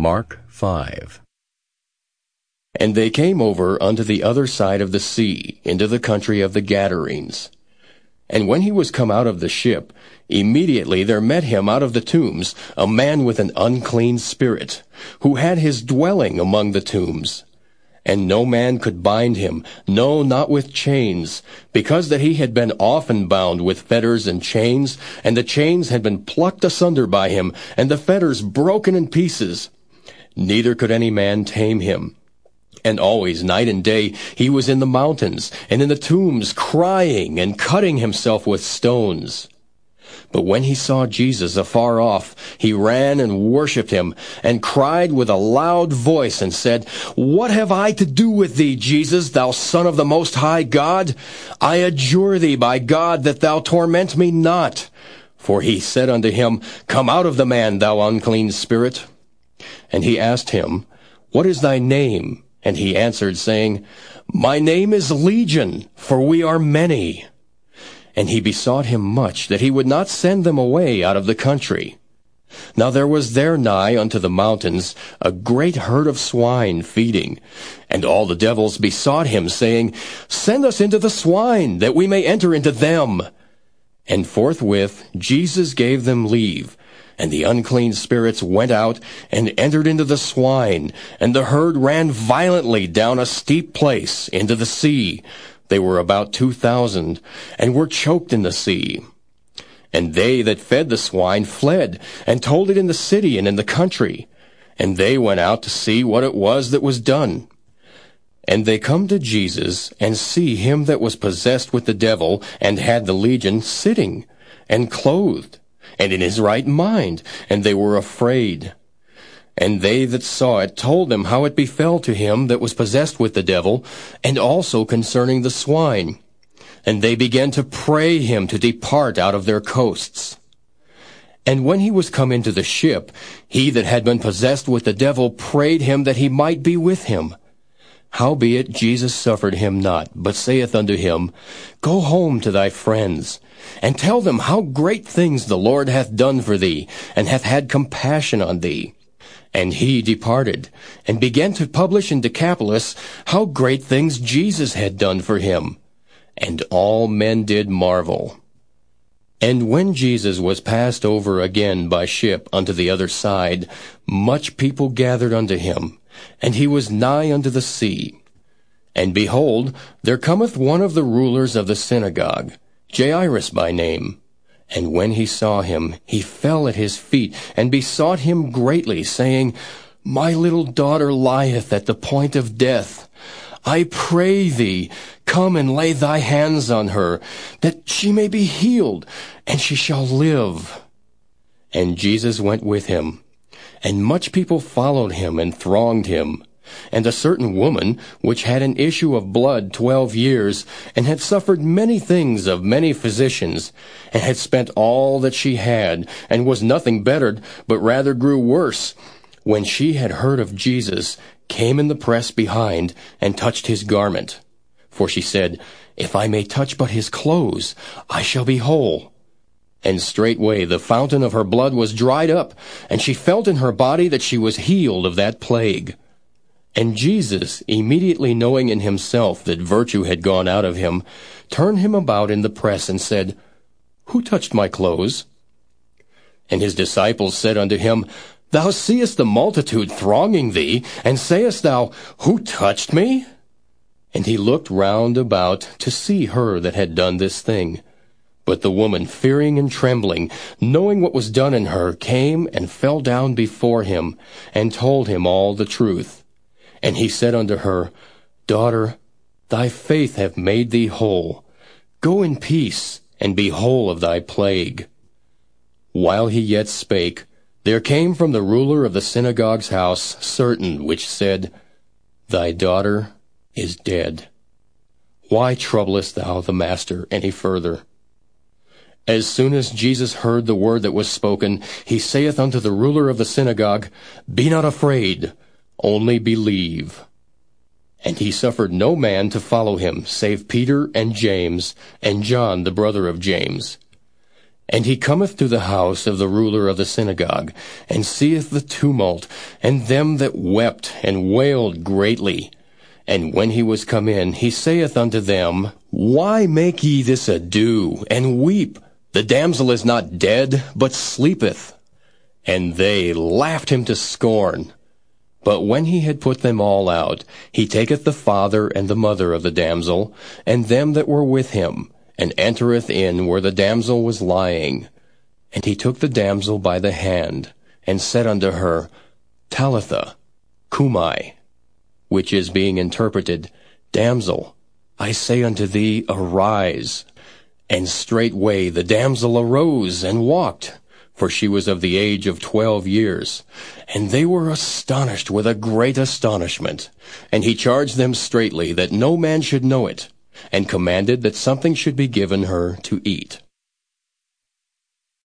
Mark 5 And they came over unto the other side of the sea, into the country of the Gadarenes. And when he was come out of the ship, immediately there met him out of the tombs a man with an unclean spirit, who had his dwelling among the tombs. And no man could bind him, no, not with chains, because that he had been often bound with fetters and chains, and the chains had been plucked asunder by him, and the fetters broken in pieces. Neither could any man tame him. And always, night and day, he was in the mountains, and in the tombs, crying and cutting himself with stones. But when he saw Jesus afar off, he ran and worshipped him, and cried with a loud voice, and said, What have I to do with thee, Jesus, thou Son of the Most High God? I adjure thee by God that thou torment me not. For he said unto him, Come out of the man, thou unclean spirit. And he asked him, What is thy name? And he answered, saying, My name is Legion, for we are many. And he besought him much that he would not send them away out of the country. Now there was there nigh unto the mountains a great herd of swine feeding. And all the devils besought him, saying, Send us into the swine, that we may enter into them. And forthwith Jesus gave them leave. And the unclean spirits went out and entered into the swine, and the herd ran violently down a steep place into the sea. They were about two thousand, and were choked in the sea. And they that fed the swine fled, and told it in the city and in the country. And they went out to see what it was that was done. And they come to Jesus, and see him that was possessed with the devil, and had the legion, sitting, and clothed and in his right mind, and they were afraid. And they that saw it told them how it befell to him that was possessed with the devil, and also concerning the swine. And they began to pray him to depart out of their coasts. And when he was come into the ship, he that had been possessed with the devil prayed him that he might be with him. Howbeit Jesus suffered him not, but saith unto him, Go home to thy friends, and tell them how great things the Lord hath done for thee, and hath had compassion on thee. And he departed, and began to publish in Decapolis how great things Jesus had done for him. And all men did marvel. And when Jesus was passed over again by ship unto the other side, much people gathered unto him, and he was nigh unto the sea. And behold, there cometh one of the rulers of the synagogue, Jairus by name. And when he saw him, he fell at his feet, and besought him greatly, saying, My little daughter lieth at the point of death. I pray thee, come and lay thy hands on her, that she may be healed, and she shall live. And Jesus went with him. And much people followed him and thronged him. And a certain woman, which had an issue of blood twelve years, and had suffered many things of many physicians, and had spent all that she had, and was nothing bettered, but rather grew worse, when she had heard of Jesus, came in the press behind, and touched his garment. For she said, If I may touch but his clothes, I shall be whole. And straightway the fountain of her blood was dried up, and she felt in her body that she was healed of that plague. And Jesus, immediately knowing in himself that virtue had gone out of him, turned him about in the press and said, Who touched my clothes? And his disciples said unto him, Thou seest the multitude thronging thee, and sayest thou, Who touched me? And he looked round about to see her that had done this thing. But the woman, fearing and trembling, knowing what was done in her, came and fell down before him, and told him all the truth. And he said unto her, Daughter, thy faith hath made thee whole. Go in peace, and be whole of thy plague. While he yet spake, there came from the ruler of the synagogue's house certain which said, Thy daughter is dead. Why troublest thou the master any further? As soon as Jesus heard the word that was spoken, he saith unto the ruler of the synagogue, Be not afraid, only believe. And he suffered no man to follow him, save Peter and James, and John the brother of James. And he cometh to the house of the ruler of the synagogue, and seeth the tumult, and them that wept and wailed greatly. And when he was come in, he saith unto them, Why make ye this ado, and weep? The damsel is not dead, but sleepeth. And they laughed him to scorn. But when he had put them all out, he taketh the father and the mother of the damsel, and them that were with him, and entereth in where the damsel was lying. And he took the damsel by the hand, and said unto her, Talitha, cumi, which is being interpreted, Damsel, I say unto thee, arise. And straightway the damsel arose and walked, for she was of the age of twelve years. And they were astonished with a great astonishment. And he charged them straitly that no man should know it, and commanded that something should be given her to eat.